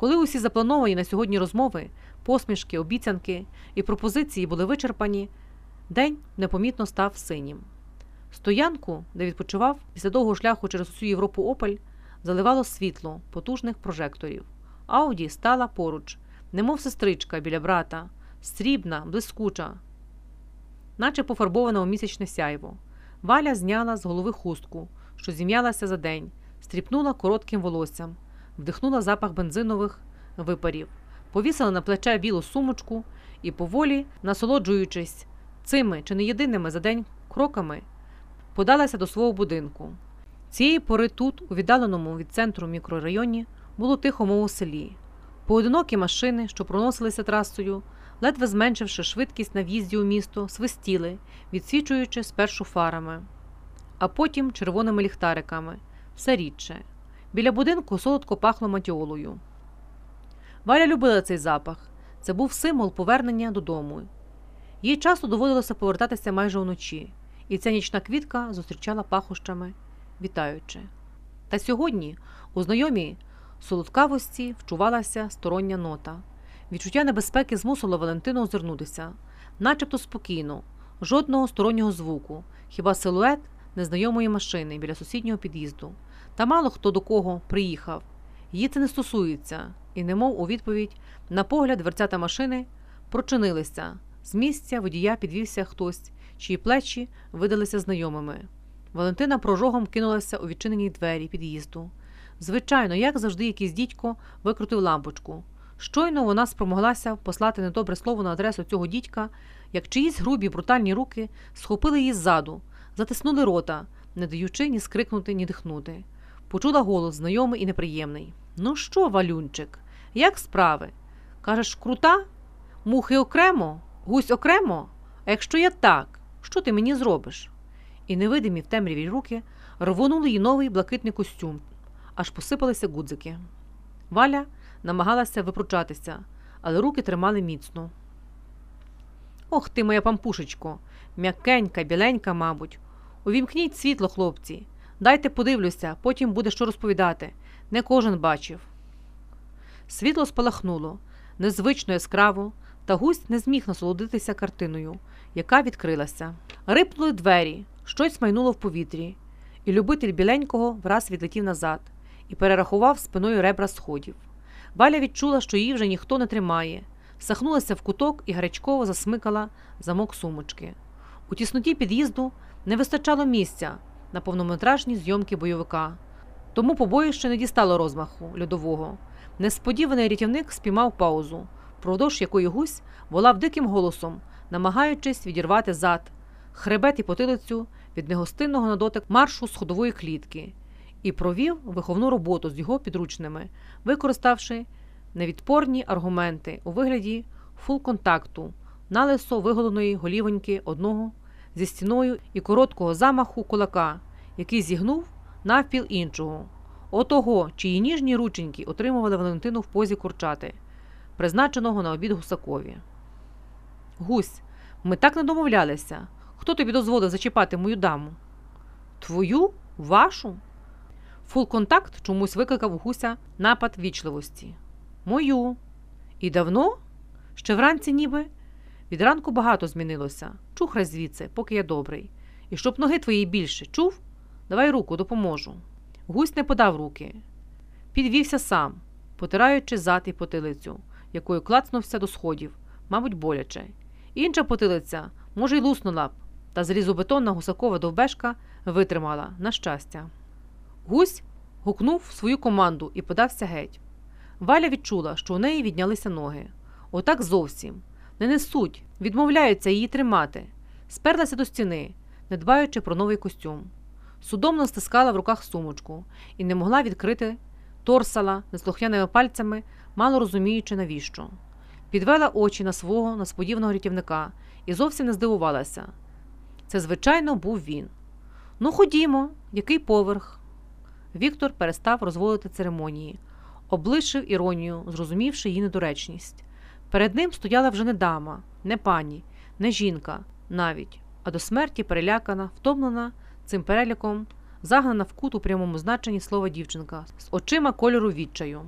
Коли усі заплановані на сьогодні розмови, посмішки, обіцянки і пропозиції були вичерпані, день непомітно став синім. Стоянку, де відпочивав після довгого шляху через усю Європу Опель, заливало світло потужних прожекторів. Ауді стала поруч, немов сестричка біля брата, срібна, блискуча, наче пофарбована у місячне сяйво. Валя зняла з голови хустку, що зім'ялася за день, стріпнула коротким волоссям, вдихнула запах бензинових випарів, повісила на плече білу сумочку і, поволі, насолоджуючись цими чи не єдиними за день кроками, подалася до свого будинку. Цієї пори тут, у віддаленому від центру мікрорайоні, було тихо, мов у селі. Поодинокі машини, що проносилися трасою, ледве зменшивши швидкість на в'їзді у місто, свистіли, відсвічуючи спершу фарами, а потім червоними ліхтариками, все рідше. Біля будинку солодко пахло матіолою. Валя любила цей запах. Це був символ повернення додому. Їй часто доводилося повертатися майже вночі, і ця нічна квітка зустрічала пахощами, вітаючи. Та сьогодні у знайомій солодкавості вчувалася стороння нота. Відчуття небезпеки змусило Валентину озирнутися, начебто спокійно, жодного стороннього звуку, хіба силует незнайомої машини біля сусіднього під'їзду. Та мало хто до кого приїхав. Її це не стосується, і, немов у відповідь, на погляд дверцята машини прочинилися. З місця водія підвівся хтось, чиї плечі видалися знайомими. Валентина прожогом кинулася у відчинені двері під'їзду. Звичайно, як завжди, якийсь дідько викрутив лампочку. Щойно вона спромоглася послати недобре слово на адресу цього дідька, як чиїсь грубі брутальні руки схопили її ззаду, затиснули рота, не даючи ні скрикнути, ні дихнути. Почула голос знайомий і неприємний. Ну що, Валюнчик, як справи? Кажеш, крута? Мухи окремо, гусь окремо? А якщо я так, що ти мені зробиш? І невидимі в темряві руки рвонули їй новий блакитний костюм, аж посипалися гудзики. Валя намагалася випручатися, але руки тримали міцно. Ох ти, моя пампушечко, м'якенька, біленька, мабуть. Увімкніть світло, хлопці. Дайте подивлюся, потім буде що розповідати. Не кожен бачив. Світло спалахнуло, незвично яскраво, та гусь не зміг насолодитися картиною, яка відкрилася. Рипнули двері, щось майнуло в повітрі, і любитель біленького враз відлетів назад і перерахував спиною ребра сходів. Валя відчула, що її вже ніхто не тримає, всахнулася в куток і гарячково засмикала замок сумочки. У тісноті під'їзду не вистачало місця на повнометражні зйомки бойовика, тому побоїще не дістало розмаху льодового. Несподіваний рятівник спіймав паузу, впродовж якої гусь волав диким голосом, намагаючись відірвати зад, хребет і потилицю від негостинного на дотик маршу з ходової клітки, і провів виховну роботу з його підручними, використавши невідпорні аргументи у вигляді фул-контакту, налисо виголеної голівоньки одного зі стіною і короткого замаху кулака, який зігнув навпіл іншого, отого, чиї ніжні рученьки отримували Валентину в позі курчати, призначеного на обід гусакові. Гусь, ми так не домовлялися. Хто тобі дозволив зачіпати мою даму? Твою? Вашу? Фул-контакт чомусь викликав у гуся напад вічливості. Мою. І давно? Ще вранці ніби? Від ранку багато змінилося. Чухрай звідси, поки я добрий. І щоб ноги твої більше, чув? Давай руку, допоможу. Гусь не подав руки. Підвівся сам, потираючи зад і потилицю, якою клацнувся до сходів, мабуть, боляче. Інша потилиця, може, й луснула б, та залізобетонна гусакова довбешка витримала, на щастя. Гусь гукнув свою команду і подався геть. Валя відчула, що у неї віднялися ноги. Отак зовсім. Не несуть, відмовляються її тримати. Сперлася до стіни, не дбаючи про новий костюм. Судомно стискала в руках сумочку і не могла відкрити, торсала неслухняними пальцями, мало розуміючи, навіщо. Підвела очі на свого несподіваного рятівника і зовсім не здивувалася. Це, звичайно, був він. Ну, ходімо, який поверх. Віктор перестав розводити церемонії, облишив іронію, зрозумівши її недоречність. Перед ним стояла вже не дама, не пані, не жінка навіть, а до смерті перелякана, втомлена цим переляком, загнана в кут у прямому значенні слова дівчинка з очима кольору відчаю.